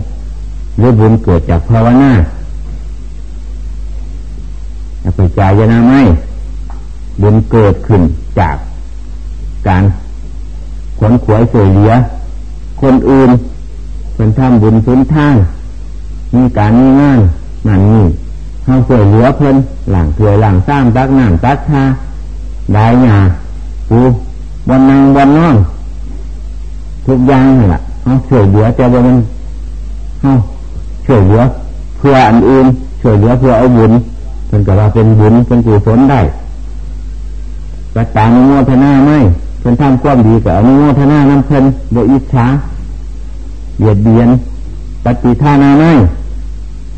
หรือบุญเกิดจากภาวนาไปจายนาไม่บุญเกิดขึ้นจากการขนขวยเสวยเหลือ คนอื่นเป็นทำบุญสุนทางมีการมีงานนั่นนี่เขาเสวยเหลือเพิ่นหลังเถวยหลังสร้างตักน้ำตักชาได้หยาปูบนนางบนนอนทุกอย่างนี่แหละ เขาช่วยเหลือแต่ว่ามันเขาช่วยเหลือ เพื่ออันอื่นช่วยเหลือเพื่อเอาบุญเป็นก็ว่าเป็นบุญเป็นกุศลได้ปัจจานุโมทนาไม่เป็นทำความดีกับอนุโมทนาน้ำเพลินโดยอิจฉาเบียดเบียน ปฏิทานาไม่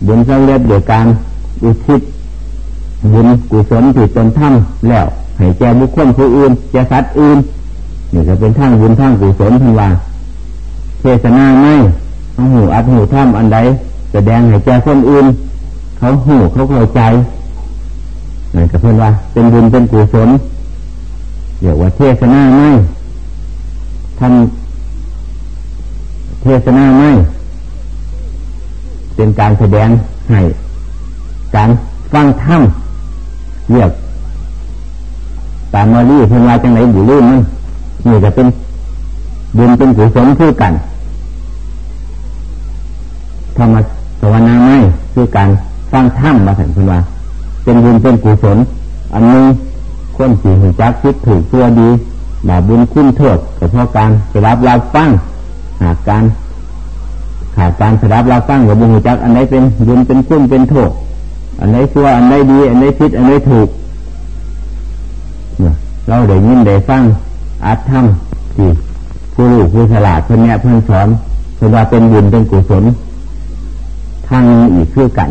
บุญสำเร็จโดยการอุทิศบุญกุศลที่ตนทำแล้วให้แก่บุคคลผู้อื่นแก่สัตว์อื่นนี่จะเป็นทางบุญทางกุศลทันว่า เทศนาไม่เขาหูอัดหูท่ำอันใดแสดงให้แก่คนอื่น เขาหูเขาเข้าใจนั่นก็เพื่อนว่า เป็นบุญเป็นกุศลเดี๋ยวว่าเทศนาไม่ทำเทศนาไม่เป็นการแสดงให้การฟังธรรมเรียกตามมาลีเพื่อนว่าจังไหนบุลื่นมันนี่จะเป็นบุญเป็นกุศลคือกัน ธรรมสวนาไม่คือการสร้างถ้ำมาถึงคุณว่าเป็นบุญเป็นกุศลอันนึงคนสีหุ่จักคิดถูกตัวดีบาบุญคุ้นโทษแต่เพราะการสรับเราฟังหากการขาดการสรับเราฟังกับบุญหุ่จัก อันไหนเป็นบุญเป็นคุ้นเป็นโทษอันไหนชั่วอันไหนดี อันไหนผิดอันไหนถูกเราได้ยินได้ฟังอัตธรรมที่ผู้รู้ผู้ฉลาดเพื่อนเนี่ยเพื่อนสอนเพื่อว่าเป็นบุญเป็นกุศล ทางนี้อีกคือกัน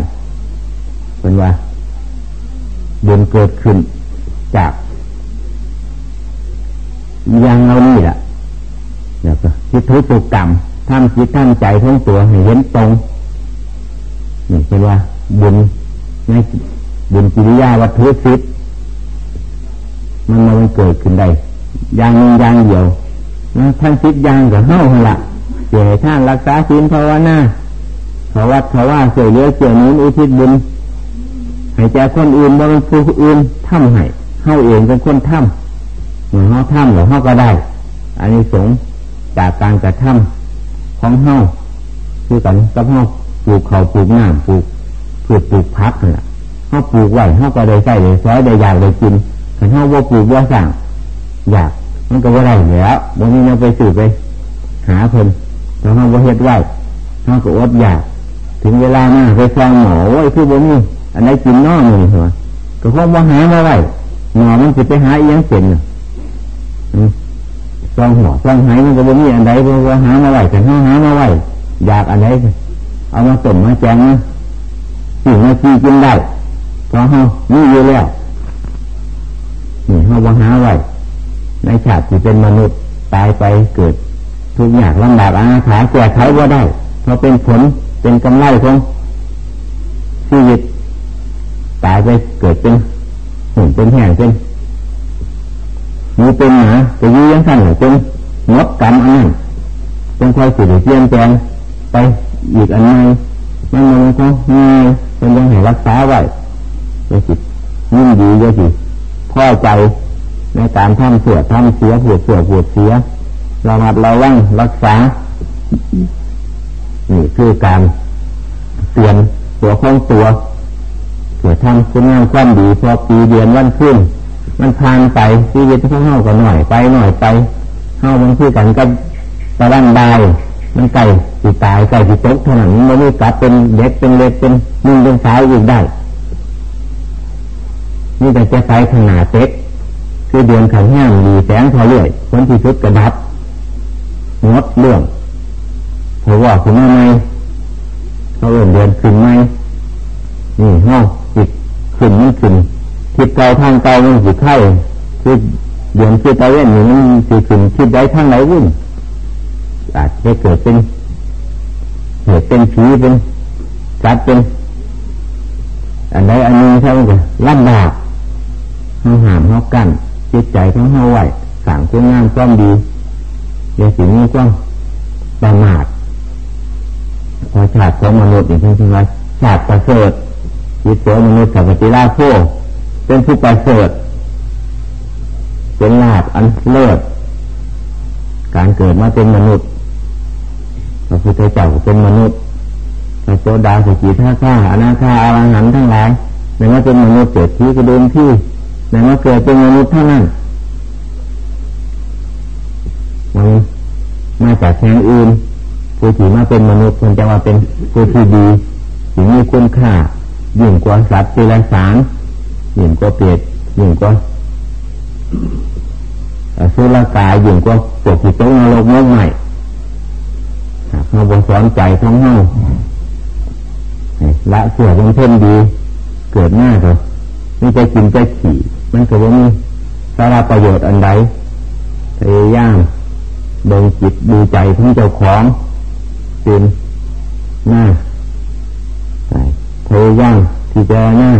เป็นว่าบุญเกิดขึ้นจากยังเรานี่แหละแล้วก็คิดทุกกรรมทำจิตทำใจทั้งตัวให้เห็นตรงนี่เป็นว่าบุญในบุญกิริยาวัตถุสิทธิ์มันมันเกิดขึ้นได้อย่างหนึ่งอย่างเดียวท่านคิดอย่างกับเฮ้าละเจี๋ยท่านรักษาศีลภาวนา เขาวัดเขาว่าเสียเลือเจี๋ยนู้นอุทิศบุญให้แกคนอื่นบางผู้อื่นทำให้เฮ้าเองเป็นคนทำเหมือนเฮ้าทำหรือเฮ้าก็ได้ อันนี้สงจากการกระทำของเฮ้าคือกันกับเฮ้าปลูกเขาปลูกน้ำปลูกพืชปลูกพักนี่แหละเฮ้าปลูกไว้เฮ้าก็ได้ใส่ได้ซอยได้อยากได้กินแต่เฮ้าว่าปลูกว่าสั่งอยากมันก็ว่าได้แล้ววันนี้เราไปสืบไป หาคนแล้วเขาบ่เฮ็ดไว้เขาก็อดอยาก ถึงเวลามาไปฟังหมอไว้คือบ่มีอันไหนกินน้อมือหัวก็คงว่าหามาไว้หมอมันจะไปหาอีหยังเป็นฟังหัวฟังหายมันก็บ่มีอันใดเพราะว่าหามาไว้แต่เขาหามาไว้อยากอันใดเอามาต้มมาแจงนะสิ่งมาจีกินได้เพราะเขามีอยู่แล้วนี่เขาบ่หาไว้ในชาติที่เป็นมนุษย์ตายไปเกิด ทุกอย่างลำบากอาถาแก้ไขว่าได้เพราะเป็นผล เป็นกำไรของชีวิตตายไปเกิดเป็นหุ่นเป็นแห่งเป็นมีเป็นหมาจะยื้อยังสั้นจนงดกรรมอันนั้นจงคอยสืบเปลี่ยนแปลงไปอีกอันนึงมันมันก็ง่ายเป็นยังให้รักษาไว้ยาสิยิ่งดียาสิพ่อใจในการทำเสือทำเสียปวดเสือปวดเสียระมัดระวังรักษา นี่คือการเปลี่ยนตัวของตัวเผื่อทำคุณงามความดีพอปีเดือนวันขึ้น มันผ่านไปชีวิตของเฮาก็หน่อยไปหน่อยไปเฮามันคือกันกับตะวันได้มันไก่สิตายไก่สิตกเท่านั้นมันไม่กลับเป็นเด็กเป็นเล็กเป็นนุ่งเป็นสาวอีกได้นี่แต่จะไปขนาดเต็กคือเดือนขันแห้งดีแสงพอเรื่อยคนที่ชุดกระดับงดเรื่อง เพราะว่าถึงมาไหมเขาเอื่นเดือนขึ้นไหมนี่เฮาจิตขึ้นมันขึ้นทิศเก่าทางเก่ามันจิตไข่คือเดือนคือตะเวนนี่มันสิขึ้นคิดได้ทางไหนวุ่นอาจจะเกิดเป็นเหตุเป็นผีเป็นจัดเป็นอันใดอันหนึ่งใช่ไหมจ๊ะลำบากเขาหามเขากั้นจิตใจของเฮาไหวสั่งคุณงามความดีอย่าสิมีความประมาท พอชาติของมนุษย์อย่างที่ว่าชาติประเสริฐจิตโสมนุษย์สัพพิราโคเป็นผู้ประเสริฐเป็นลาบอันเลิศการเกิดมาเป็นมนุษย์พระพุทธเจ้าเป็นมนุษย์พระโสดาสกิทาข้าอนาคาอารังหันทั้งหลายในว่าเป็นมนุษย์เกิดที่กระดุมที่ในว่าเกิดเป็นมนุษย์เท่านั้นมันมาจากแห่งอื่น ผู้ที่มาเป็นมนุษย์ควรจะว่าเป็นผู้ที่ดีที่มีคุณค่ายิ่งกว่าสัตว์ที่ละสารยิ่งกว่าเปรตยิ่งกว่าสุรกายยิ่งกว่าปกติต้องนรกมกใหม่เราบนสอนใจของเฮาละเสื่อบนเพ่นดี เกิดหน้าเถอะไม่ใจกินใจขี่ มันก็ว่ามีสาระประโยชน์อันใดพยายามดงจิตดูใจของเจ้าของ เป็นหน้าพยายามที่จะหน้า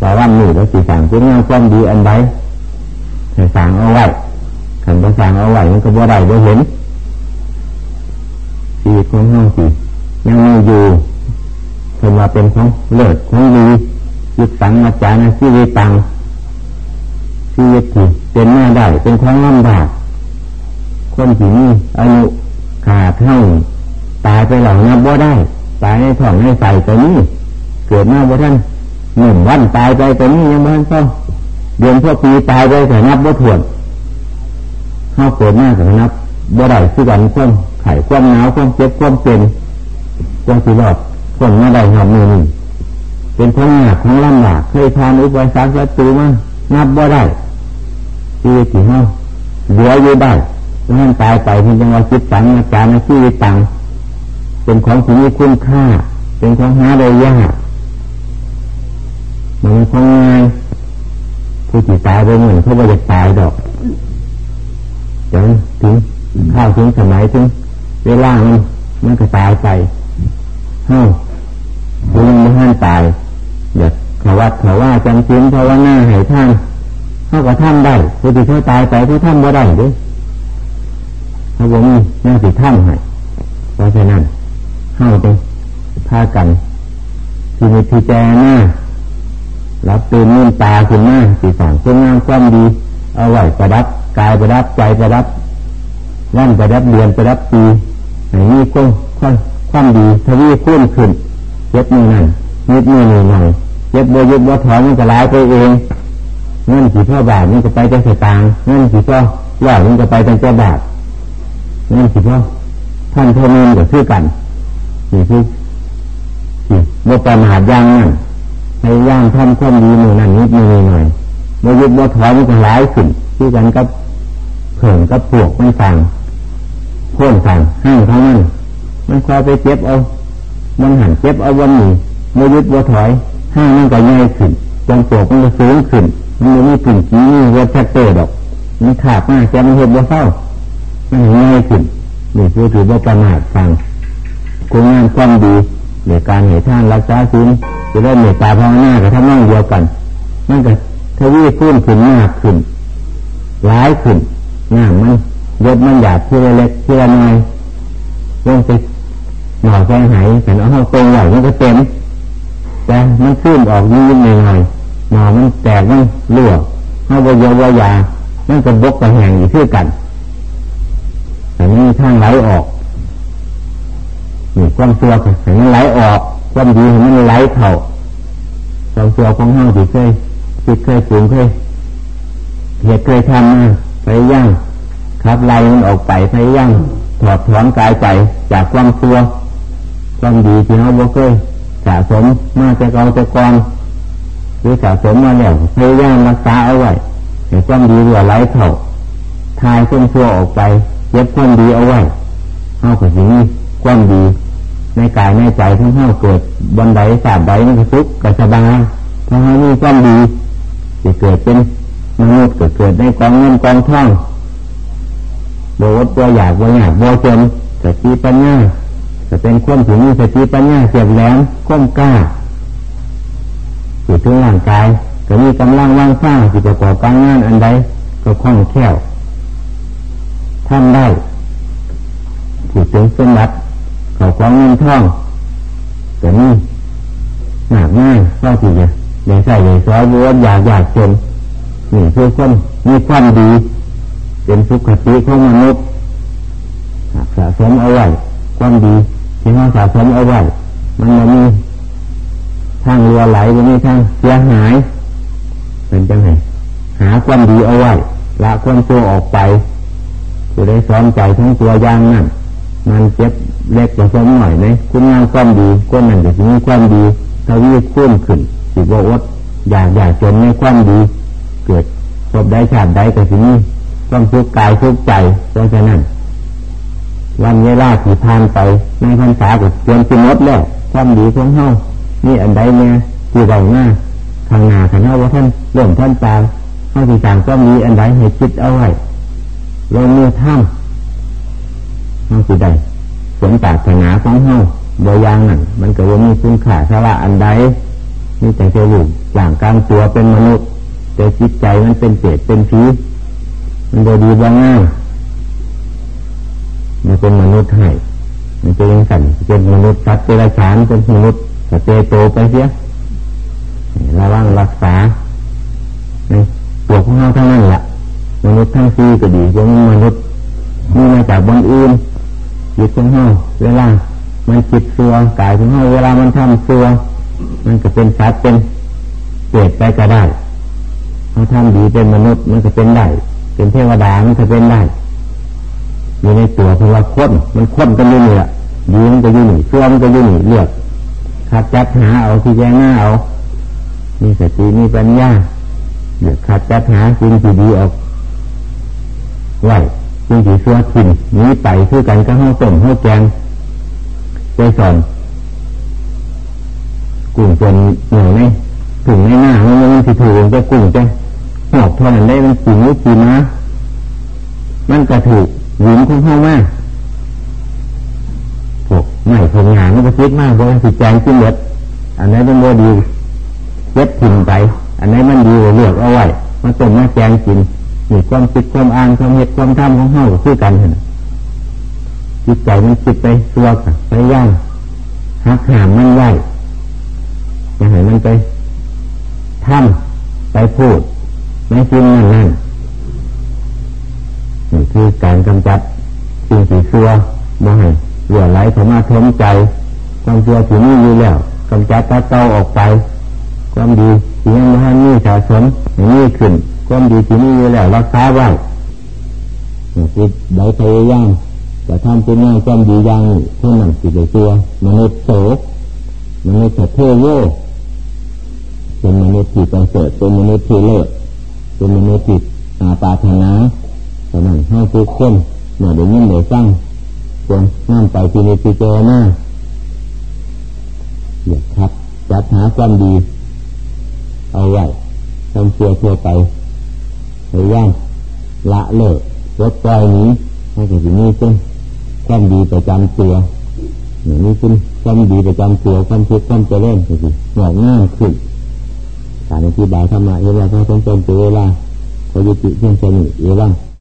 แต่ว่าหนึ่แล้วสีสั่งเป็นงานความดีอันใดให้สั่งเอาไว้ขันไปสั่งเอาไว้มันก็บ่ได้บ่เห็นชีวิตของห้องสิยังมีอยู่เป็นว่าเป็นของเลิศของดียึดสังมาจานะชีวิตตังชีวิตที่เป็นหน้าได้เป็นของลำบากคนที่มีอายุขาดเท่า ตายไปหล่านับว่าได้ ตายในท้องในใส่ตัวนี้เกิดมาบ่ท่านหนึ่งวันตายไปตัวนี้ยังบ่ท่านเศร้าเดือนพวกปีตายไปแต่นับว่าถ่วนเข้าเกิดหน้าแต่นับบ่ได้คือกันความไข่ความหนาวความเจ็บความเป็นความสิรอดคนไม่ได้หอบมือนี่เป็นของหนักของลำบากเคยทานอุปสรรคศัตรูมานับบ่ได้ชีวิตที่เขาเหลืออยู่ได้ท่านตายไปเพียงจังหวะจิตสังอาการในชีวิตตัง เป็นของที่มีคุณค่า เป็นของหาได้ยากมันของง่ายผู้ที่ตายไปเหมือนเขาไม่ได้ตายดอกจนถึงข้าวถึงสมัยถึงเวลามันมันก็ตายไปเฮ้าคุณยังไม่ทันจำศีลภาวนาให้ท่านเขาก็ทำได้ผู้ที่เขาตายไปผู้ทำบ่ได้ด้วยถ้าผมมีหน้าสิทำให้เพราะฉะนั้น เข้าไปพากันที่มีที่แจหน้ารับตื่นนื่นตาขึ้นมาสีสันคุณงามความดี เอาไว้ประดับกายประดับใจประดับร่างประดับเดือนประดับปีอย่างนี้ก็ค่อยความดีทวีคูณขึ้นเย็บมือนั่นนิดมือหน่อยเย็บโบยุบว่าถอนมันจะลายไปเองเงินสีพ่อบาทมันจะไปจังสตางเงินสีพ่อหล่อมันจะไปจังเจ้าบาทเงินสีพ่อท่านเท่านี้ก็คือกัน นี่คือสิบ่ประมาทย่างนั่นพยายามทำความดีมือนั่นนิดมือหน่อยโบยุบว่ถอนมันจะลายขึ้นคือกันกับเผิ่งกับปวกมันสั่งโค่นสั่งห้างเท่านั้นมันคอยไปเจ็บเอา มันหันเจ็บเอาวันนี้โบยุบว่ถอยห้างมันก็ใหญ่ขึ้นจนปวกมันก็สูงขึ้นมันไม่มีปุ่นกี้มีรถแท็กเตอร์ดอกมันขาดมากแกมันเห็นว่าเศร้ามันง่ายขึ้นนี่คือถือว่าประมาทฟัง คุณงานความดีในการเหตุท่านรักษาศีลจะได้เมตตาภาวนากับท่านนั่งเดียวกันนั่นก็ทวีพื้นขึ้นมากขึ้นร้ายขึ้นงามมันยดมันหยาบที่เล็กที่ละน้อยลงไปหน่อแกงไหแต่เอาเข้าตรงใหญ่มันก็เต็มแต่มันขึ้นออกยืนหน่อยหน่อมันแตกมันเลือเข้าไปเยาวายามันจะบกกระแหงอยู่ที่กันแต่นี่ทางไหลออก นี่ความตัวให้มันไหลออก ความดีให้มันไหลเข่าความตัวของเฮาที่เคยคิดเคยสูงเคยเหตุเคยทำมาไปย่างครับไล่มันออกไปไปย่างถอดถอนกายใจจากความตัวความดีที่เขาบ่เคยสะสมมาจะเก่าจะกองหรือสะสมมาแล้วพยายามรักษาเอาไว้ให้ความดีเหลือไหลเข่าทายความชั่วออกไปเย็บความดีเอาไว้เฮาก็สิมีความดี ในกายในใจทั้งเฮาเกิดบนใดสาบใดมันก็สุขก็สบายเพราะเฮามีความดีจะเกิดเป็นมนุษย์เก็เกิดในกองเงินกองทองโบวตัวอยากบ่อยากบ่จนสติปัญญาจะเป็นความถึงมีสติปัญญาเสียบแหลมก้มกล้าจิตถึงร่างกายก็มีกำลังว่างสร้างจิตประกอบการงานอันใดก็คล่องแคล่วทำได้จิตถึงสมบัติ เขาควางเงินท่องแต่นี่หนักง่ายก็ที่จะอย่างใส่อย่างซอยวนอยากอยากจนนี่คือคนมีความดี เป็นสุขติของมนุษย์สะสมเอาไว้ความดีที่เราสะสมเอาไว้มันจะมีทางเรือไหลจะมีทางเสียหาย เป็นจังไงหาความดีเอาไว้ละความชั่วออกไปจะได้ซ้อมใจทั้งตัวย่างนั่นมันเจ็บ เล็กกว่าสมหน่อยไหมคุณงามความดีคนนั้นจะมีความดีทวีคุ้มขึ้นสิบวดอยากอยากจนในความดี เกิดพบได้ชาติได้แต่ทีนี้ต้องทุกกายทุกใจเพราะฉะนั้น วันเวลาที่ผ่านไปในพรรษาก็เตรียมสิมดแล้ว ความดีของเฮานี่อันใดเนี่ยที่เราหน้าทางหน้าขันเฮาว่าท่านเริ่มท่านตาเฮาที่ต่างก็มีอันใดให้คิดเอาไว้ลงมือทำเฮาสิได้ สมปรารถนาของเฮาบอยางนั่นมันก็ว่ามีคุณค่าสาระอันใดนี่แต่จะอยู่อย่างกลารตัวเป็นมนุษย์ แต่จิตใจมันเป็นเศษเป็นผีมันโดดีบ่ง่ายมันเป็นมนุษย์ให้มันเป็นสันเป็นมนุษย์สัตว์เดรัจฉานเป็นมนุษย์สเตโตไปเสียระวังรักษาในตัวของเราทั้งนั้นแหละมนุษย์ทั้งสี่ก็ดียังมนุษย์มีมาจากบนอื่น จิตของเราเวลา มันจิตตัวกายของเราเวลามันทำตัวมันก็เป็นสัตว์เป็นเปรตไปก็ได้เขาทำดีเป็นมนุษย์มันก็เป็นได้ เป็นเทวดามันก็เป็นได้อยู่ในตัวเพราะว่าค้นมันค้นกันอยู่นี่แหละดีมันก็อยู่นี่ชั่วมันก็อยู่นี่เลือกขัดจัดหาเอาที่แจ้งหน้าเอามีสติมีปัญญาเลือกขัดจัดหาสิ่งที่ดีออกไหว สิ่งที่ชั่วทิ้งนี้ไปคือกันก็ห้องต้มห้องแกงใจสอนกลุ่มคนเหนื่อยไหมถึงในหน้ามันมันสิถือจะกลุ่มจะหอบเท่านั้นได้มันจริงหรือจริงนะมันก็ถูกหญิงของเข้ามากพวกไม่ทำงานมันก็คิดมากเพราะมันสิแจงขึ้นเมดอันนั้นเป็นโมดีเย็บถิ่นไป อันไหนมันดีเลือกเอาไว้มาต้มมาแกงกิน นี่ความคิดความอ่านความเหตุความทำของเฮาคือกันเห็นจิตใจมันคิดไปตัวกันไปย่างหักหามมันไว้อย่าให้มันไปทำไปพูดไม่คิดนั่นนั่นนี่คือการกำจัดสิ่งที่ซัวบ่ให้เหลือไหลเข้ามาทมใจ ความซัวที่นี่อยู่แล้วกำจัดตัดเตาออกไป ความดีที่ยังไม่ให้มีสะสมอย่างนี้ขึ้น ความดีที่นี่อยู่แล้วรักษาไว้จิตใดพยายามจะทำเป็นงานความดีอย่างเท่านั้นสิเลยตัวมนุษย์โสมนุษย์เทโยเป็นมนุษย์ที่ประเสริฐเป็นมนุษย์ที่เลิศเป็นมนุษย์ที่อาปาถนาแต่นั้นให้ทุกคนเมื่อเดี๋ยวนี้เดี๋ยวสร้างควรนั่นไปที่นิพพานมาเดี๋ยวครับจัดหาความดี เอาไว้ทำเชื่อเพื่อไป พยายามละเลิกลดปล่อยนี้ให้ถึงที่นี้เช่นความดีประจำตัวอย่างนี้ขึ้นความดีประจำตัวความคิดความเจริญก็คือหงอกง่ายขึ้นการอธิบายธรรมะเวลาเขาต้องเป็นตัวเวลาเขายุติเพียงแค่นี้เอง